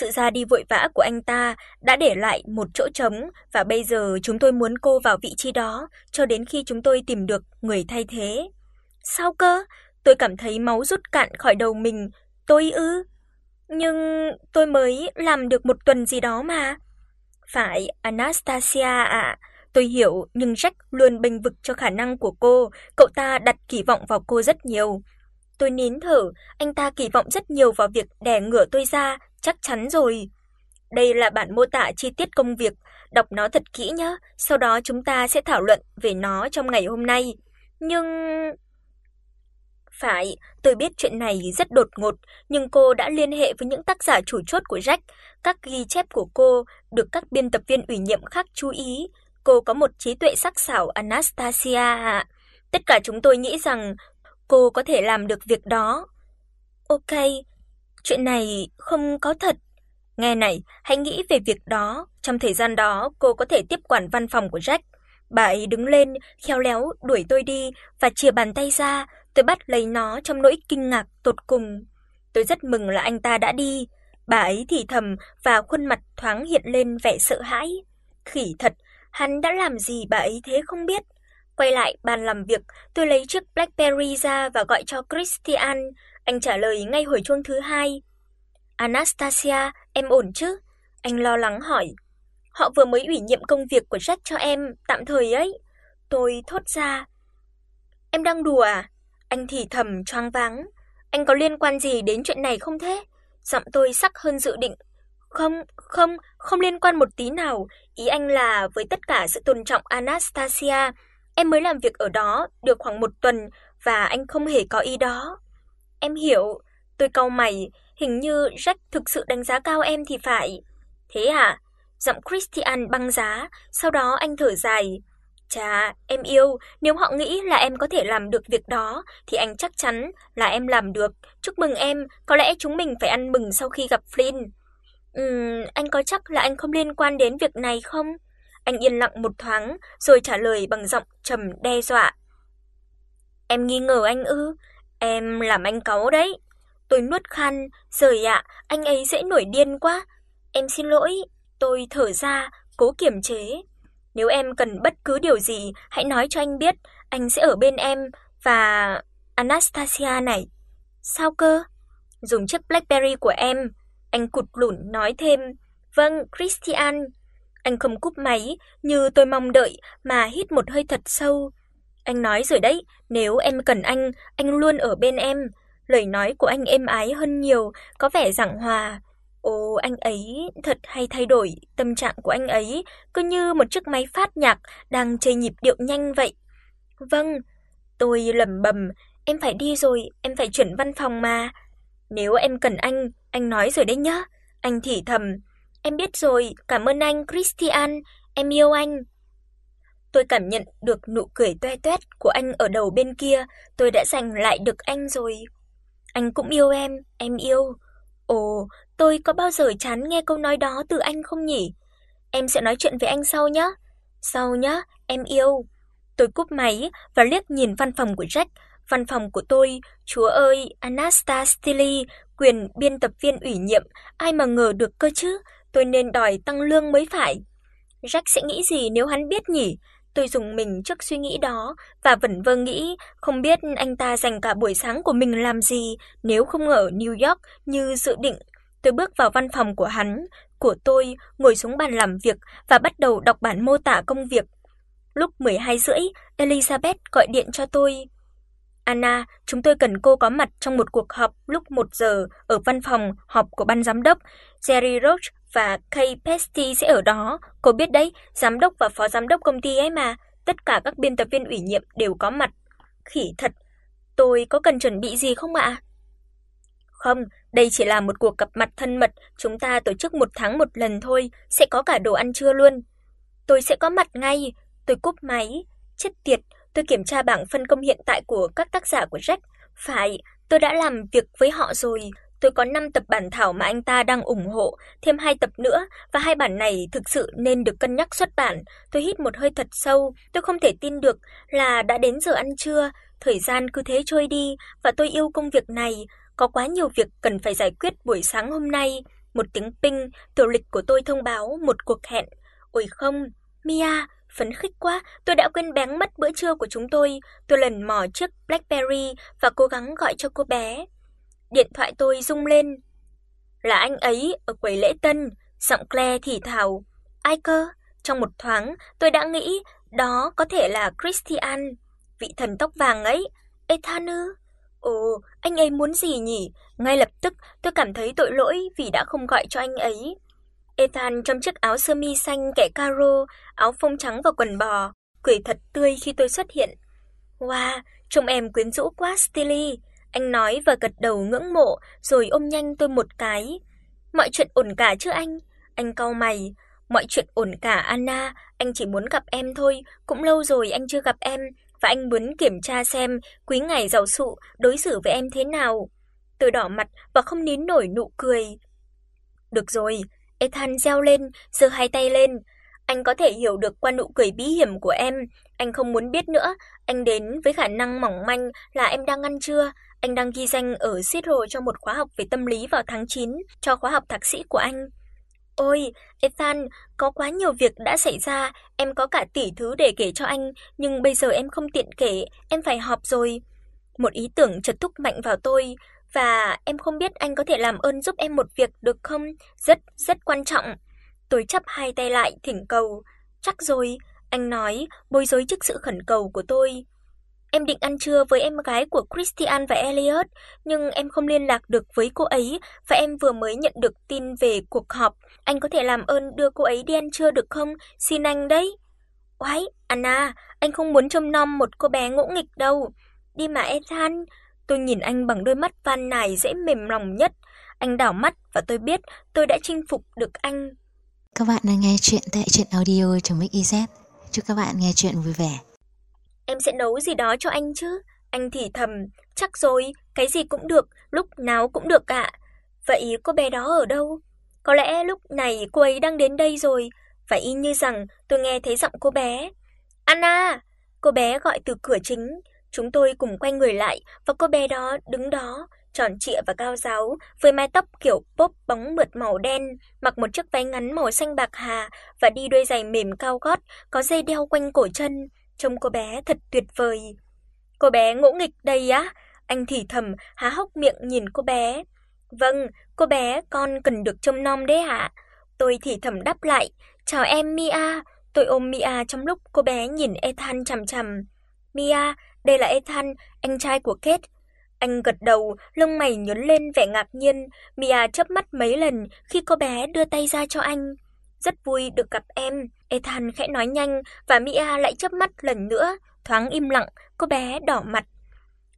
Sự ra đi vội vã của anh ta đã để lại một chỗ trống và bây giờ chúng tôi muốn cô vào vị trí đó cho đến khi chúng tôi tìm được người thay thế. Sao cơ? Tôi cảm thấy máu rút cạn khỏi đầu mình. Tôi ư? Nhưng tôi mới làm được một tuần gì đó mà. Phải, Anastasia ạ. Tôi hiểu, nhưng Jack luôn bênh vực cho khả năng của cô, cậu ta đặt kỳ vọng vào cô rất nhiều. Tôi nín thở, anh ta kỳ vọng rất nhiều vào việc đè ngửa tôi ra, chắc chắn rồi. Đây là bản mô tả chi tiết công việc, đọc nó thật kỹ nhé, sau đó chúng ta sẽ thảo luận về nó trong ngày hôm nay. Nhưng phải, tôi biết chuyện này rất đột ngột, nhưng cô đã liên hệ với những tác giả chủ chốt của Jack, các ghi chép của cô được các biên tập viên ủy nhiệm khác chú ý, cô có một trí tuệ sắc sảo Anastasia ạ. Tất cả chúng tôi nghĩ rằng cô có thể làm được việc đó. Ok, chuyện này không có thật. Nghe này, hãy nghĩ về việc đó, trong thời gian đó cô có thể tiếp quản văn phòng của Jack. Bà ấy đứng lên, khéo léo đuổi tôi đi và chìa bàn tay ra, tôi bắt lấy nó trong nỗi kinh ngạc tột cùng. Tôi rất mừng là anh ta đã đi. Bà ấy thì thầm và khuôn mặt thoáng hiện lên vẻ sợ hãi. Khỉ thật, hắn đã làm gì bà ấy thế không biết. Quay lại bàn làm việc, tôi lấy chiếc BlackBerry ra và gọi cho Christian. Anh trả lời ngay hồi chuông thứ hai. Anastasia, em ổn chứ? Anh lo lắng hỏi. Họ vừa mới ủy nhiệm công việc của Jack cho em, tạm thời ấy. Tôi thốt ra. Em đang đùa à? Anh thì thầm choáng váng. Anh có liên quan gì đến chuyện này không thế? Giọng tôi sắc hơn dự định. Không, không, không liên quan một tí nào, ý anh là với tất cả sự tôn trọng Anastasia, em mới làm việc ở đó được khoảng một tuần và anh không hề có ý đó. Em hiểu, tôi cau mày, hình như Jack thực sự đánh giá cao em thì phải. Thế à? Giọng Christian băng giá, sau đó anh thở dài. Chà, em yêu, nếu họ nghĩ là em có thể làm được việc đó thì anh chắc chắn là em làm được. Chúc mừng em, có lẽ chúng mình phải ăn mừng sau khi gặp Flynn. Ừm, anh có chắc là anh không liên quan đến việc này không? Anh yên lặng một thoáng rồi trả lời bằng giọng trầm đe dọa. Em nghi ngờ anh ư? Em làm anh cáu đấy. Tôi nuốt khan, rời ạ, anh ấy dễ nổi điên quá. Em xin lỗi." Tôi thở ra, cố kiềm chế. "Nếu em cần bất cứ điều gì, hãy nói cho anh biết, anh sẽ ở bên em và Anastasia này." "Sao cơ?" "Dùng chiếc BlackBerry của em." Anh cụt lủn nói thêm, "Vâng, Christian." Anh không cúp máy như tôi mong đợi mà hít một hơi thật sâu. Anh nói rồi đấy, nếu em cần anh, anh luôn ở bên em. Lời nói của anh êm ái hơn nhiều, có vẻ giảng hòa. Ồ, anh ấy thật hay thay đổi tâm trạng của anh ấy, cứ như một chiếc máy phát nhạc đang chơi nhịp điệu nhanh vậy. Vâng, tôi lẩm bẩm, em phải đi rồi, em phải chuyển văn phòng mà. Nếu em cần anh, anh nói rồi đấy nhá. Anh thì thầm, em biết rồi, cảm ơn anh Christian, em yêu anh. Tôi cảm nhận được nụ cười toe toét của anh ở đầu bên kia, tôi đã giành lại được anh rồi. Anh cũng yêu em, em yêu. Ồ, tôi có bao giờ chán nghe câu nói đó từ anh không nhỉ? Em sẽ nói chuyện với anh sau nhé. Sau nhé, em yêu. Tôi cúp máy và liếc nhìn văn phòng của Jack, văn phòng của tôi, chúa ơi, Anastasia, quyền biên tập viên ủy nhiệm, ai mà ngờ được cơ chứ, tôi nên đòi tăng lương mới phải. Jack sẽ nghĩ gì nếu hắn biết nhỉ? Tôi dùng mình trước suy nghĩ đó và vẫn vơ nghĩ không biết anh ta dành cả buổi sáng của mình làm gì nếu không ở New York như dự định. Tôi bước vào văn phòng của hắn, của tôi, ngồi xuống bàn làm việc và bắt đầu đọc bản mô tả công việc. Lúc 12 rưỡi, Elizabeth gọi điện cho tôi. Anna, chúng tôi cần cô có mặt trong một cuộc họp lúc 1 giờ ở văn phòng họp của ban giám đốc. Jerry Roach và Kay Pesty sẽ ở đó, cô biết đấy, giám đốc và phó giám đốc công ty ấy mà, tất cả các biên tập viên ủy nhiệm đều có mặt. Khỉ thật, tôi có cần chuẩn bị gì không ạ? Không, đây chỉ là một cuộc gặp mặt thân mật, chúng ta tổ chức một tháng một lần thôi, sẽ có cả đồ ăn trưa luôn. Tôi sẽ có mặt ngay, tôi cúp máy. Chết tiệt, tôi kiểm tra bảng phân công hiện tại của các tác giả của Jack. Phải, tôi đã làm việc với họ rồi, tôi có 5 tập bản thảo mà anh ta đang ủng hộ, thêm 2 tập nữa và hai bản này thực sự nên được cân nhắc xuất bản. Tôi hít một hơi thật sâu, tôi không thể tin được là đã đến giờ ăn trưa, thời gian cứ thế trôi đi và tôi yêu công việc này, có quá nhiều việc cần phải giải quyết buổi sáng hôm nay. Một tiếng ping, tiểu lịch của tôi thông báo một cuộc hẹn. Ôi không, Mia, phấn khích quá, tôi đã quên bén mất bữa trưa của chúng tôi. Tôi lần mò chiếc BlackBerry và cố gắng gọi cho cô bé. Điện thoại tôi rung lên. Là anh ấy ở quầy lễ tân, giọng Claire thì thào. Ai cơ? Trong một thoáng, tôi đã nghĩ đó có thể là Christian, vị thần tóc vàng ấy. Ethan ư? Ồ, anh ấy muốn gì nhỉ? Ngay lập tức tôi cảm thấy tội lỗi vì đã không gọi cho anh ấy. Ethan trong chiếc áo sơ mi xanh kẻ caro, áo phông trắng và quần bò, cười thật tươi khi tôi xuất hiện. "Wow, trông em quyến rũ quá Stilly." Anh nói và gật đầu ngưỡng mộ rồi ôm nhanh tôi một cái. "Mọi chuyện ổn cả chứ anh?" Anh cau mày. "Mọi chuyện ổn cả Anna, anh chỉ muốn gặp em thôi, cũng lâu rồi anh chưa gặp em và anh muốn kiểm tra xem quý ngài giàu sụ đối xử với em thế nào." Tôi đỏ mặt và không nín nổi nụ cười. "Được rồi." Ethan reo lên, giơ hai tay lên. Anh có thể hiểu được qua nụ cười bí hiểm của em, anh không muốn biết nữa, anh đến với khả năng mỏng manh là em đang ăn trưa, anh đang ghi danh ở Seattle cho một khóa học về tâm lý vào tháng 9 cho khóa học thạc sĩ của anh. Ôi, Ethan, có quá nhiều việc đã xảy ra, em có cả tỷ thứ để kể cho anh, nhưng bây giờ em không tiện kể, em phải họp rồi. Một ý tưởng chợt thúc mạnh vào tôi, và em không biết anh có thể làm ơn giúp em một việc được không? Rất rất quan trọng. Tôi chắp hai tay lại thỉnh cầu. Chắc rồi, anh nói, bối rối trước sự khẩn cầu của tôi. Em định ăn trưa với em gái của Christian và Elliot, nhưng em không liên lạc được với cô ấy và em vừa mới nhận được tin về cuộc họp. Anh có thể làm ơn đưa cô ấy đi ăn trưa được không? Xin anh đấy. Oái, Anna, anh không muốn trông nom một cô bé ngỗ nghịch đâu. Đi mà Ethan, tôi nhìn anh bằng đôi mắt van nài dễ mềm lòng nhất. Anh đảo mắt và tôi biết tôi đã chinh phục được anh. Các bạn đang nghe chuyện tại truyện audio trong Mix Chúc các bạn nghe chuyện vui vẻ. Em sẽ nấu gì đó cho anh chứ? Anh thì thầm, chắc rồi, cái gì cũng được, lúc nào cũng được ạ. Vậy cô bé đó ở đâu? Có lẽ lúc này cô ấy đang đến đây rồi, và y như rằng tôi nghe thấy giọng cô bé. Anna! Cô bé gọi từ cửa chính, chúng tôi cùng quay người lại và cô bé đó đứng đó, tròn trịa và cao ráo, với mái tóc kiểu pop bóng mượt màu đen, mặc một chiếc váy ngắn màu xanh bạc hà và đi đôi giày mềm cao gót có dây đeo quanh cổ chân, trông cô bé thật tuyệt vời. Cô bé ngỗ nghịch đây á, anh thì thầm há hốc miệng nhìn cô bé. Vâng, cô bé con cần được trông nom đấy ạ. Tôi thì thầm đáp lại, "Chào em Mia." Tôi ôm Mia trong lúc cô bé nhìn Ethan chằm chằm. "Mia, đây là Ethan, anh trai của Kate." Anh gật đầu, lông mày nhướng lên vẻ ngạc nhiên, Mia chớp mắt mấy lần khi cô bé đưa tay ra cho anh. "Rất vui được gặp em." Ethan khẽ nói nhanh và Mia lại chớp mắt lần nữa, thoáng im lặng, cô bé đỏ mặt.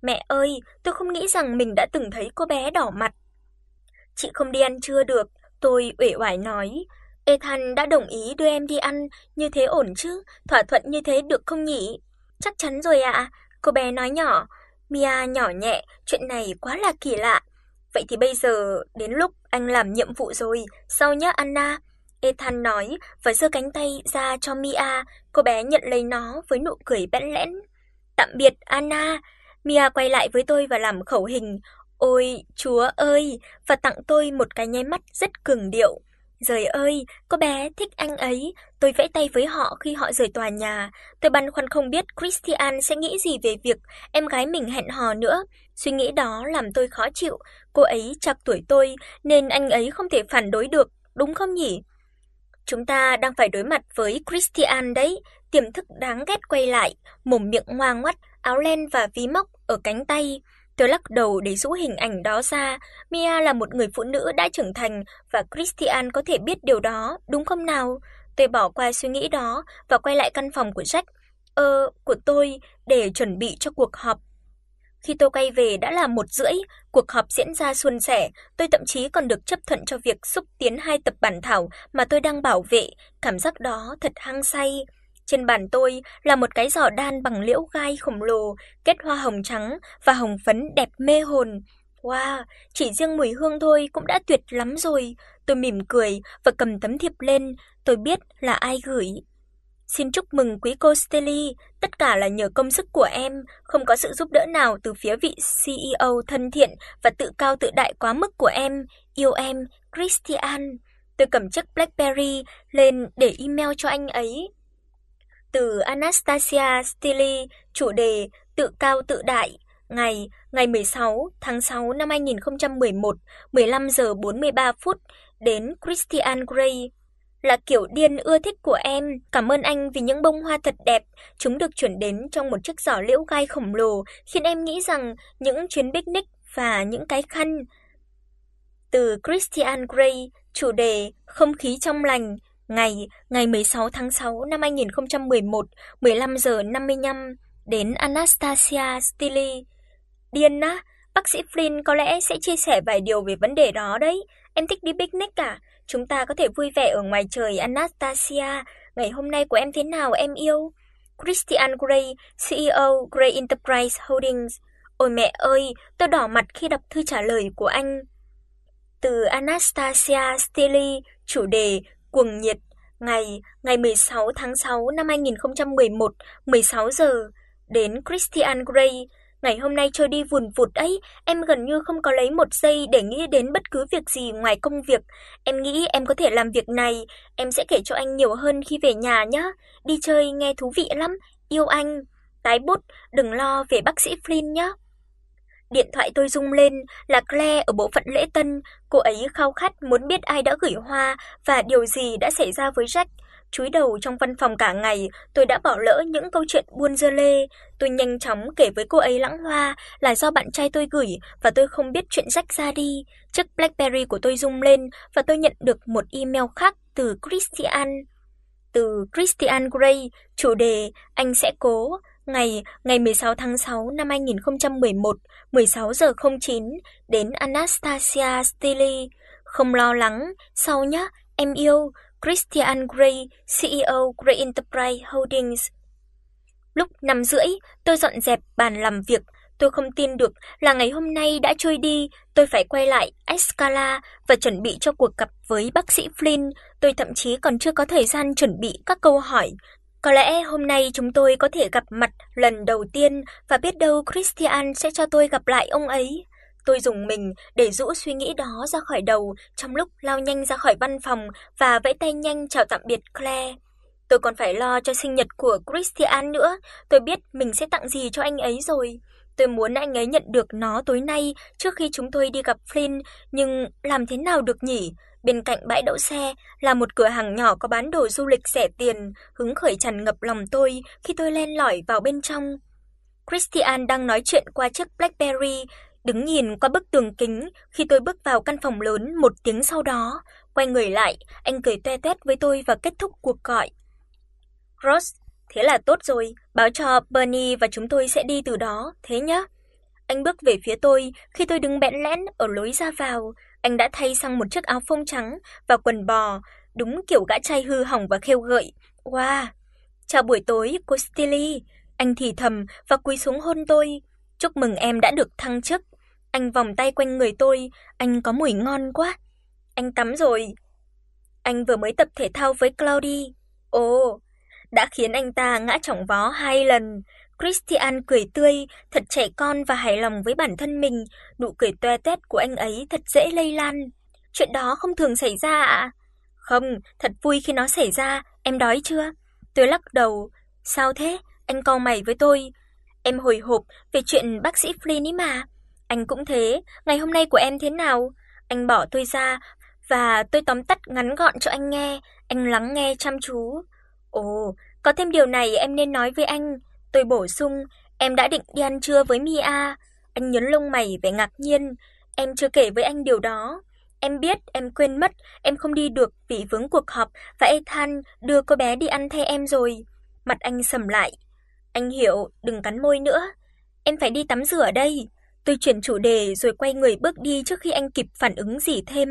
"Mẹ ơi, tôi không nghĩ rằng mình đã từng thấy cô bé đỏ mặt." "Chị không đi ăn trưa được." Tôi uể oải nói. "Ethan đã đồng ý đưa em đi ăn, như thế ổn chứ? Thỏa thuận như thế được không nhỉ?" "Chắc chắn rồi ạ." Cô bé nói nhỏ. Mia nhỏ nhẹ, chuyện này quá là kỳ lạ. Vậy thì bây giờ đến lúc anh làm nhiệm vụ rồi, sau nhé Anna. Ethan nói và giơ cánh tay ra cho Mia, cô bé nhận lấy nó với nụ cười bẽn lẽn. "Tạm biệt Anna." Mia quay lại với tôi và làm khẩu hình, "Ôi, Chúa ơi!" và tặng tôi một cái nháy mắt rất cường điệu. Trời ơi, cô bé thích anh ấy, tôi vẫy tay với họ khi họ rời tòa nhà. Tôi băn khoăn không biết Christian sẽ nghĩ gì về việc em gái mình hẹn hò nữa. Suy nghĩ đó làm tôi khó chịu, cô ấy chạc tuổi tôi nên anh ấy không thể phản đối được, đúng không nhỉ? Chúng ta đang phải đối mặt với Christian đấy, tiềm thức đáng ghét quay lại, mồm miệng ngoa ngoắt, áo len và ví móc ở cánh tay. Tôi lắc đầu để rũ hình ảnh đó ra, Mia là một người phụ nữ đã trưởng thành và Christian có thể biết điều đó, đúng không nào? Tôi bỏ qua suy nghĩ đó và quay lại căn phòng của Jack, ờ, của tôi để chuẩn bị cho cuộc họp. Khi tôi quay về đã là một rưỡi, cuộc họp diễn ra suôn sẻ, tôi thậm chí còn được chấp thuận cho việc xúc tiến hai tập bản thảo mà tôi đang bảo vệ, cảm giác đó thật hăng say. Trên bàn tôi là một cái giỏ đan bằng liễu gai khổng lồ, kết hoa hồng trắng và hồng phấn đẹp mê hồn. Wow, chỉ riêng mùi hương thôi cũng đã tuyệt lắm rồi. Tôi mỉm cười và cầm tấm thiệp lên, tôi biết là ai gửi. Xin chúc mừng quý cô steli. tất cả là nhờ công sức của em, không có sự giúp đỡ nào từ phía vị CEO thân thiện và tự cao tự đại quá mức của em. Yêu em, Christian. Tôi cầm chiếc BlackBerry lên để email cho anh ấy. Từ Anastasia Stili chủ đề tự cao tự đại, ngày ngày 16 tháng 6 năm 2011, 15 giờ 43 phút đến Christian Grey. Là kiểu điên ưa thích của em, cảm ơn anh vì những bông hoa thật đẹp, chúng được chuyển đến trong một chiếc giỏ liễu gai khổng lồ, khiến em nghĩ rằng những chuyến picnic và những cái khăn từ Christian Grey, chủ đề không khí trong lành, ngày ngày 16 tháng 6 năm 2011, 15 giờ 55 đến Anastasia Stili Điên á, bác sĩ Flynn có lẽ sẽ chia sẻ vài điều về vấn đề đó đấy. Em thích đi picnic à? Chúng ta có thể vui vẻ ở ngoài trời Anastasia. Ngày hôm nay của em thế nào em yêu? Christian Grey, CEO Grey Enterprise Holdings. Ôi mẹ ơi, tôi đỏ mặt khi đọc thư trả lời của anh. Từ Anastasia Stili chủ đề cuồng nhiệt, ngày ngày 16 tháng 6 năm 2011, 16 giờ đến Christian Grey, ngày hôm nay trôi đi vùn vụt ấy, em gần như không có lấy một giây để nghĩ đến bất cứ việc gì ngoài công việc. Em nghĩ em có thể làm việc này, em sẽ kể cho anh nhiều hơn khi về nhà nhé. Đi chơi nghe thú vị lắm, yêu anh. Tái bút, đừng lo về bác sĩ Flynn nhé. Điện thoại tôi rung lên, là Claire ở bộ phận lễ tân, cô ấy khao khát muốn biết ai đã gửi hoa và điều gì đã xảy ra với Jack. Chúi đầu trong văn phòng cả ngày, tôi đã bỏ lỡ những câu chuyện buôn dưa lê. Tôi nhanh chóng kể với cô ấy lãng hoa là do bạn trai tôi gửi và tôi không biết chuyện Jack ra đi. Chiếc BlackBerry của tôi rung lên và tôi nhận được một email khác từ Christian. Từ Christian Grey, chủ đề anh sẽ cố, ngày ngày 16 tháng 6 năm 2011, 16 giờ 09 đến Anastasia Stili Không lo lắng, sau nhé, em yêu, Christian Grey, CEO Grey Enterprise Holdings. Lúc 5 rưỡi, tôi dọn dẹp bàn làm việc, tôi không tin được là ngày hôm nay đã trôi đi, tôi phải quay lại Escala và chuẩn bị cho cuộc gặp với bác sĩ Flynn, tôi thậm chí còn chưa có thời gian chuẩn bị các câu hỏi. Có lẽ hôm nay chúng tôi có thể gặp mặt lần đầu tiên và biết đâu Christian sẽ cho tôi gặp lại ông ấy. Tôi dùng mình để rũ suy nghĩ đó ra khỏi đầu trong lúc lao nhanh ra khỏi văn phòng và vẫy tay nhanh chào tạm biệt Claire. Tôi còn phải lo cho sinh nhật của Christian nữa, tôi biết mình sẽ tặng gì cho anh ấy rồi. Tôi muốn anh ấy nhận được nó tối nay trước khi chúng tôi đi gặp Flynn, nhưng làm thế nào được nhỉ? Bên cạnh bãi đậu xe là một cửa hàng nhỏ có bán đồ du lịch rẻ tiền, hứng khởi tràn ngập lòng tôi khi tôi len lỏi vào bên trong. Christian đang nói chuyện qua chiếc BlackBerry, đứng nhìn qua bức tường kính khi tôi bước vào căn phòng lớn một tiếng sau đó, quay người lại, anh cười toe toét với tôi và kết thúc cuộc gọi. Ross, thế là tốt rồi, báo cho Bernie và chúng tôi sẽ đi từ đó, thế nhé. Anh bước về phía tôi khi tôi đứng bẽn lẽn ở lối ra vào, anh đã thay sang một chiếc áo phông trắng và quần bò, đúng kiểu gã trai hư hỏng và khêu gợi. Wow. Chào buổi tối, cô Stilly. Anh thì thầm và cúi xuống hôn tôi. Chúc mừng em đã được thăng chức. Anh vòng tay quanh người tôi, anh có mùi ngon quá. Anh tắm rồi. Anh vừa mới tập thể thao với Cloudy. Ồ, đã khiến anh ta ngã chỏng vó hai lần. Christian cười tươi, thật trẻ con và hài lòng với bản thân mình, nụ cười toe toét của anh ấy thật dễ lây lan. Chuyện đó không thường xảy ra ạ? Không, thật vui khi nó xảy ra, em đói chưa? Tôi lắc đầu, sao thế? Anh cau mày với tôi. Em hồi hộp về chuyện bác sĩ Flynn ấy mà. Anh cũng thế, ngày hôm nay của em thế nào? Anh bỏ tôi ra và tôi tóm tắt ngắn gọn cho anh nghe, anh lắng nghe chăm chú. Ồ, có thêm điều này em nên nói với anh. Tôi bổ sung, em đã định đi ăn trưa với Mia. Anh nhấn lông mày vẻ ngạc nhiên, em chưa kể với anh điều đó. Em biết, em quên mất, em không đi được vì vướng cuộc họp và Ethan đưa cô bé đi ăn thay em rồi. Mặt anh sầm lại. Anh hiểu, đừng cắn môi nữa. Em phải đi tắm rửa đây. Tôi chuyển chủ đề rồi quay người bước đi trước khi anh kịp phản ứng gì thêm.